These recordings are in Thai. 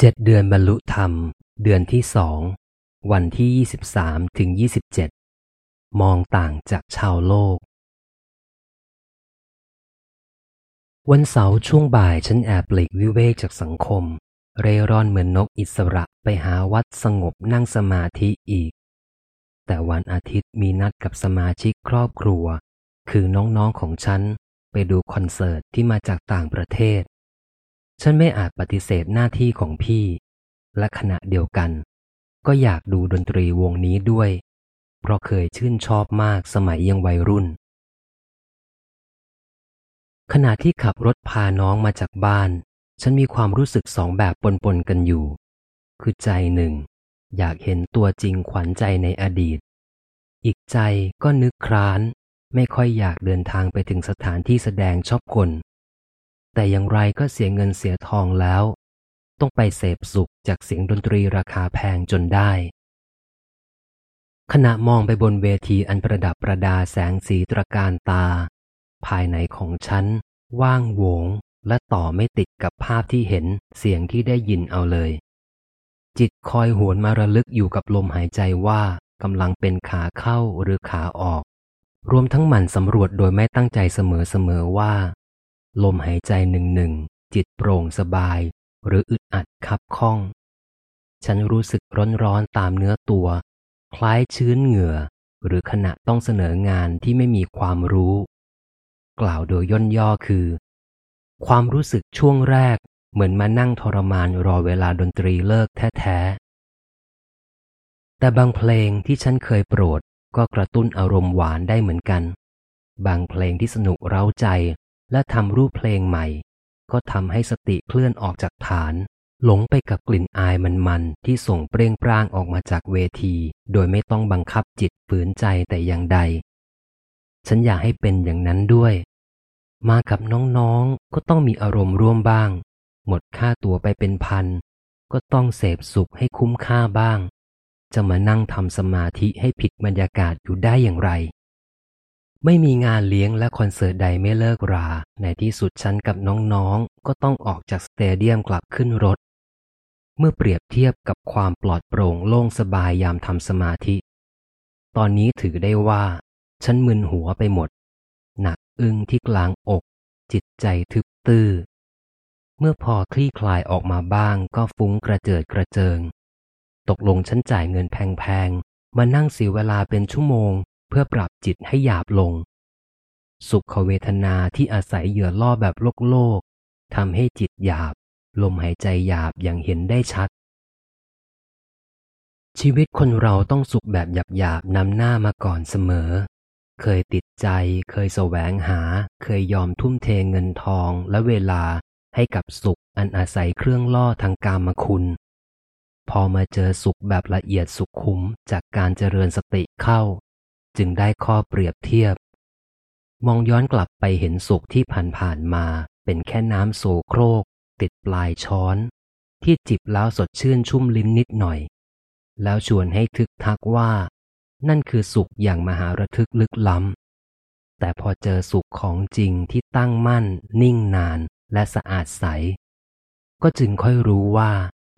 เจ็ดเดือนบรรลุธรรม เดือนที่สอง วันที่ยี่สิบสามถึงยี่สิบเจ็ดมองต่างจากชาวโลก วันเสาร์ช่วงบ่ายฉันแอบหลีกวิเวกจากสังคม เร่ร่อนเหมือนนกอิสระไปหาวัดสงบนั่งสมาธิอีก แต่วันอาทิตย์มีนัดกับสมาชิกครอบครัว คือน้องๆของฉัน ไปดูคอนเสิร์ตที่มาจากต่างประเทศ ฉันไม่อาจปฏิเสธหน้าที่ของพี่ และขณะเดียวกัน ก็อยากดูดนตรีวงนี้ด้วย เพราะเคยชื่นชอบมากสมัยยังวัยรุ่น ขณะที่ขับรถพาน้องมาจากบ้าน ฉันมีความรู้สึกสองแบบปนๆกันอยู่ คือใจหนึ่ง อยากเห็นตัวจริงขวัญใจในอดีต อีกใจก็นึกคร้าน ไม่ค่อยอยากเดินทางไปถึงสถานที่แสดงชอบคน แต่อย่างไรก็เสียเงินเสียทองแล้ว ต้องไปเสพสุขจากเสียงดนตรีราคาแพงจนได้ ขณะมองไปบนเวทีอันประดับประดาแสงสีตระการตา ภายในของฉัน ว่างโวงและต่อไม่ติดกับภาพที่เห็นเสียงที่ได้ยินเอาเลย จิตคอยหวนมาระลึกอยู่กับลมหายใจว่ากำลังเป็นขาเข้าหรือขาออก รวมทั้งหมั่นสำรวจโดยไม่ตั้งใจเสมอๆว่า ลมหายใจหนึ่งหนึ่งจิตโปร่งสบาย หรืออึดอัดคับข้อง ฉันรู้สึกร้อนๆตามเนื้อตัว คล้ายชื้นเหงื่อ หรือขณะต้องเสนองานที่ไม่มีความรู้ กล่าวโดยย่นย่อคือ ความรู้สึกช่วงแรกเหมือนมานั่งทรมานรอเวลาดนตรีเลิกแท้ๆ แต่บางเพลงที่ฉันเคยโปรดก็กระตุ้นอารมณ์หวานได้เหมือนกัน บางเพลงที่สนุกเร้าใจ และทำรูปเพลงใหม่ ก็ทำให้สติเคลื่อนออกจากฐาน หลงไปกับกลิ่นอายมันๆที่ส่งเปร่งปร้างออกมาจากเวที โดยไม่ต้องบังคับจิตฝืนใจแต่อย่างใด ฉันอยากให้เป็นอย่างนั้นด้วย มากับน้องๆก็ต้องมีอารมณ์ร่วมบ้าง หมดค่าตัวไปเป็นพัน ก็ต้องเสพสุขให้คุ้มค่าบ้าง จะมานั่งทำสมาธิให้ผิดบรรยากาศอยู่ได้อย่างไร ไม่มีงานเลี้ยงและคอนเสิร์ตใดไม่เลิกรา ในที่สุดฉันกับน้องๆ ก็ต้องออกจากสเตเดียมกลับขึ้นรถ เมื่อเปรียบเทียบกับความปลอดโปร่งโล่งสบายยามทำสมาธิ ตอนนี้ถือได้ว่า ฉันมึนหัวไปหมด หนักอึ้งที่กลางอก จิตใจทึบตื้อ เมื่อพอคลี่คลายออกมาบ้างก็ฟุ้งกระเจิดกระเจิง ตกลงฉันจ่ายเงินแพงๆ มานั่งเสียเวลาเป็นชั่วโมง เพื่อปรับจิตให้หยาบลง สุขเวทนาที่อาศัยเหยื่อล่อแบบโลกโลกทำให้จิตหยาบ ลมหายใจหยาบอย่างเห็นได้ชัด ชีวิตคนเราต้องสุขแบบหยาบๆนำหน้ามาก่อนเสมอ เคยติดใจ เคยแสวงหา เคยยอมทุ่มเทเงินทองและเวลาให้กับสุขอันอาศัยเครื่องล่อทางกามคุณ พอมาเจอสุขแบบละเอียดสุขคุ้มจากการเจริญสติเข้า จึงได้ข้อเปรียบเทียบ มองย้อนกลับไปเห็นสุขที่ผ่านๆมาเป็นแค่น้ำโสโครก ติดปลายช้อน ที่จิบแล้วสดชื่นชุ่มลิ้นนิดหน่อย แล้วชวนให้ทึกทักว่า นั่นคือสุขอย่างมหาระทึกลึกล้ำ แต่พอเจอสุขของจริงที่ตั้งมั่น นิ่งนานและสะอาดใส ก็จึงค่อยรู้ว่า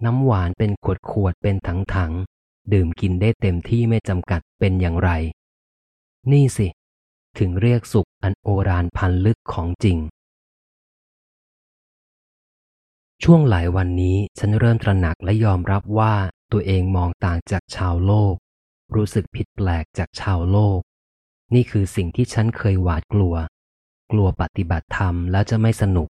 น้ำหวานเป็นขวดขวดเป็นถังถังดื่มกินได้เต็มที่ไม่จำกัดเป็นอย่างไร นี่สิ ถึงเรียกสุขอันโอรานพันลึกของจริง ช่วงหลายวันนี้ฉันเริ่มตระหนักและยอมรับว่าตัวเองมองต่างจากชาวโลก รู้สึกผิดแปลกจากชาวโลก นี่คือสิ่งที่ฉันเคยหวาดกลัว กลัวปฏิบัติธรรมแล้วจะไม่สนุก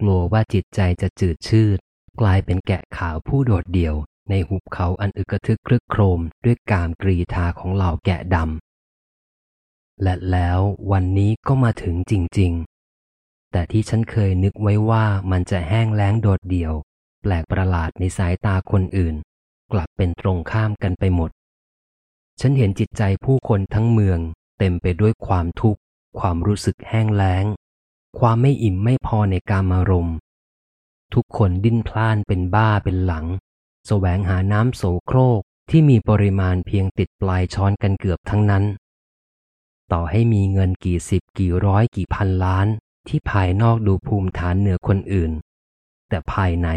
กลัวว่าจิตใจจะจืดชืด กลายเป็นแกะขาวผู้โดดเดี่ยวในหุบเขาอันอึกระทึกครึกโครมด้วยกามกรีธาของเหล่าแกะดำ และแล้ววันนี้ก็มาถึงจริง ๆ แต่ที่ฉันเคยนึกไว้ว่ามันจะแห้งแล้งโดดเดี่ยว แปลกประหลาดในสายตาคนอื่น กลับเป็นตรงข้ามกันไปหมด ฉันเห็นจิตใจผู้คนทั้งเมือง เต็มไปด้วยความทุกข์ ความรู้สึกแห้งแล้ง ความไม่อิ่มไม่พอในการมารมณ์ทุกคนดิ้นพล่านเป็นบ้าเป็นหลัง แสวงหาน้ำโสโครกที่มีปริมาณเพียงติดปลายช้อนกันเกือบทั้งนั้น ต่อให้มีเงินกี่สิบกี่ร้อยกี่พันล้าน ที่ภายนอกดูภูมิฐานเหนือคนอื่น แต่ภายใน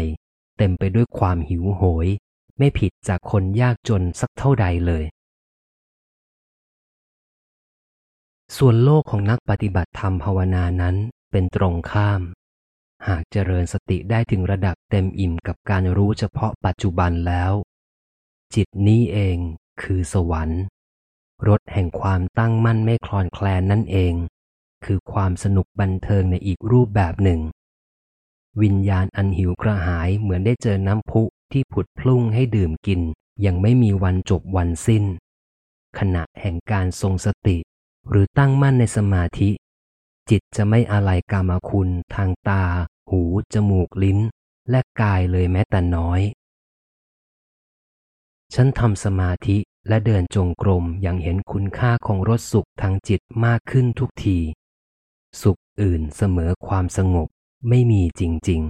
เต็มไปด้วยความหิวโหย ไม่ผิดจากคนยากจนสักเท่าใดเลย ส่วนโลกของนักปฏิบัติธรรมภาวนานั้นเป็นตรงข้าม หากเจริญสติได้ถึงระดับเต็มอิ่มกับการรู้เฉพาะปัจจุบันแล้ว จิตนี้เองคือสวรรค์ รถแห่งความตั้งมั่นไม่คลอนแคลนนั่นเอง คือความสนุกบันเทิงในอีกรูปแบบหนึ่ง วิญญาณอันหิวกระหายเหมือนได้เจอน้ำพุที่ผุดพลุ่งให้ดื่มกิน ยังไม่มีวันจบวันสิ้น ขณะแห่งการทรงสติ หรือตั้งมั่นในสมาธิ จิตจะไม่อะไรกามคุณ ทางตา หู จมูกลิ้น และกายเลยแม้แต่น้อย ฉันทำสมาธิ และเดินจงกรมอย่างเห็นคุณค่าของรสสุขทางจิตมากขึ้นทุกที สุขอื่นเสมอความสงบไม่มีจริง